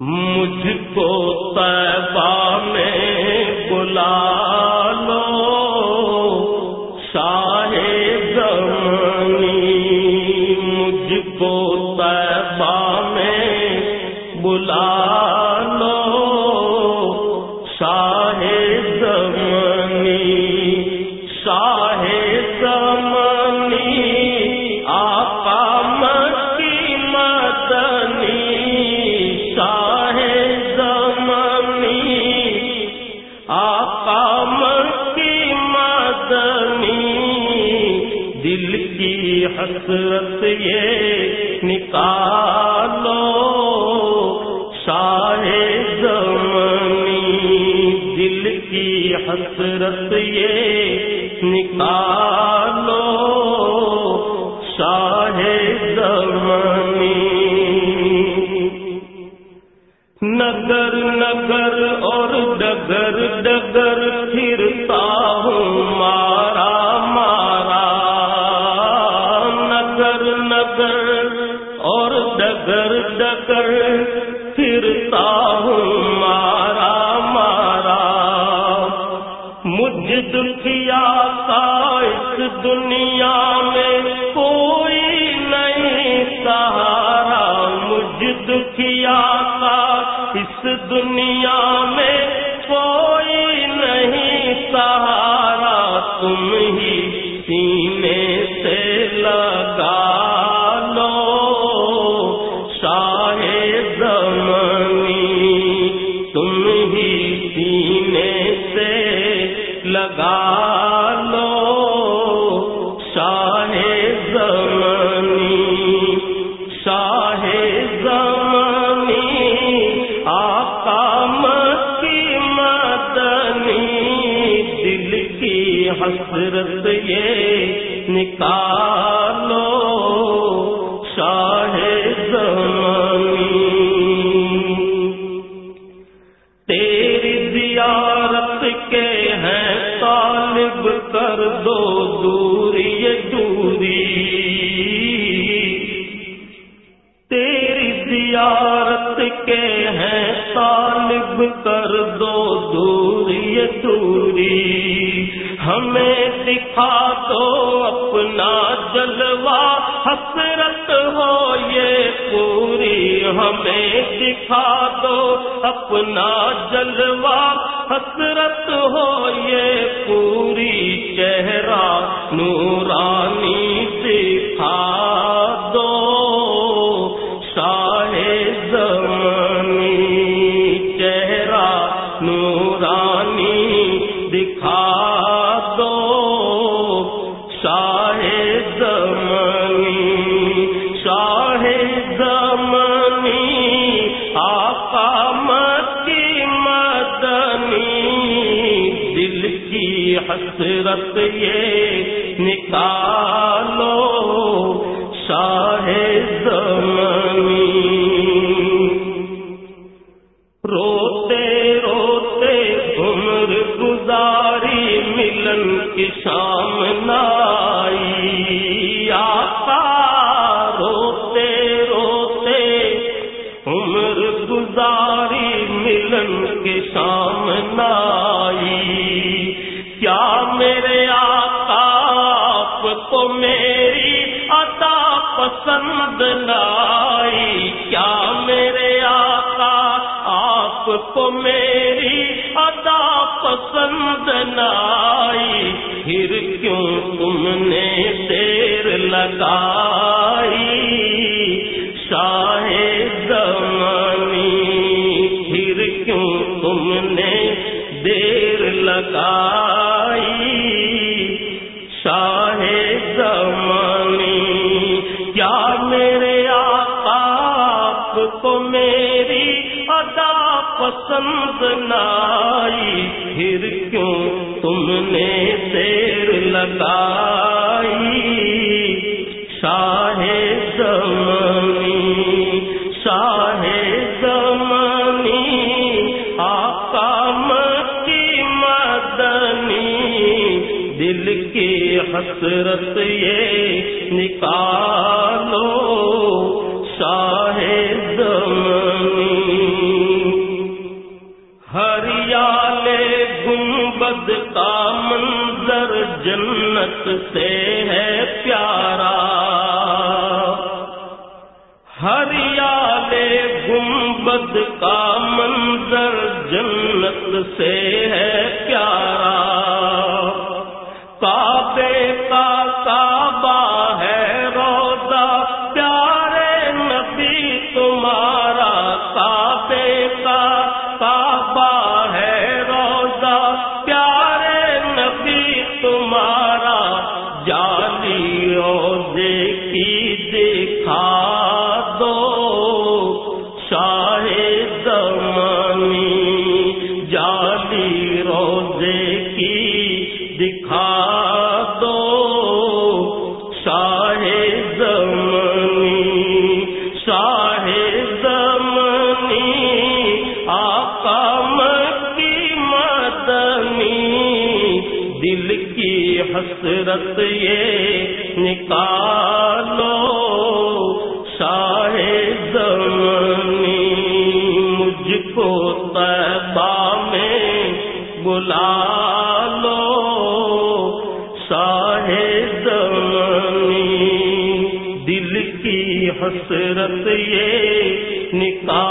مجھ کو طیبہ میں بلا لو۔ شاہ زمانی مجھ کو طیبہ میں بلا دل کی حسرت یہ نکالو شاہ زمنی، دل کی حسرت یہ نکالو شاہ زمنی۔ نگر نگر اور ڈگر ڈگر پھرتا ہوں، مارا مارا۔ مجھ دکھیا کا اس دنیا میں کوئی نہیں، سہارا۔ مجھ دکھیا کا اس دنیا میں کوئی نہیں، سہارا۔ تم ہی سینے حسرت یہ نکالو شاہ زمانی تیری زیارت کے ہیں طالب کر دو دوری دوری طالب کر دو دوری دوری۔ ہمیں دکھا دو اپنا جلوا حسرت ہو یہ پوری۔ ہمیں دکھا دو اپنا جلوا حسرت ہو یہ پوری۔ چہرہ نورانی دکھا حسرت یہ نکالو شاہ زمانی۔ روتے روتے عمر گزاری ملن کی شام ملن کی شام کیا میرے آقا، آپ کو میری عطا پسند لائی کیا میرے آقا، آپ کو میری عطا پسند لائی پھر کیوں تم نے دیر لگائی؟ شاہ دیر شاہ زمانی کیا میرے آپ کو میری ادا پسند نائی۔ پھر کیوں تم نے دیر لگائی؟ دل کی حسرت یہ نکالو شاہد ہریال گنبد کا منظر جنت سے ہے پیارا۔ ہریال گنبد کا منظر جنت سے ہے پیارا۔ دکھا دو شاہ زمانی جالی روزے کی دکھا دو شاہ دل کی حسرت یہ نکالو، شاہ مجھ کو طیبہ میں بلا لو شاہ دل کی حسرت یہ نکال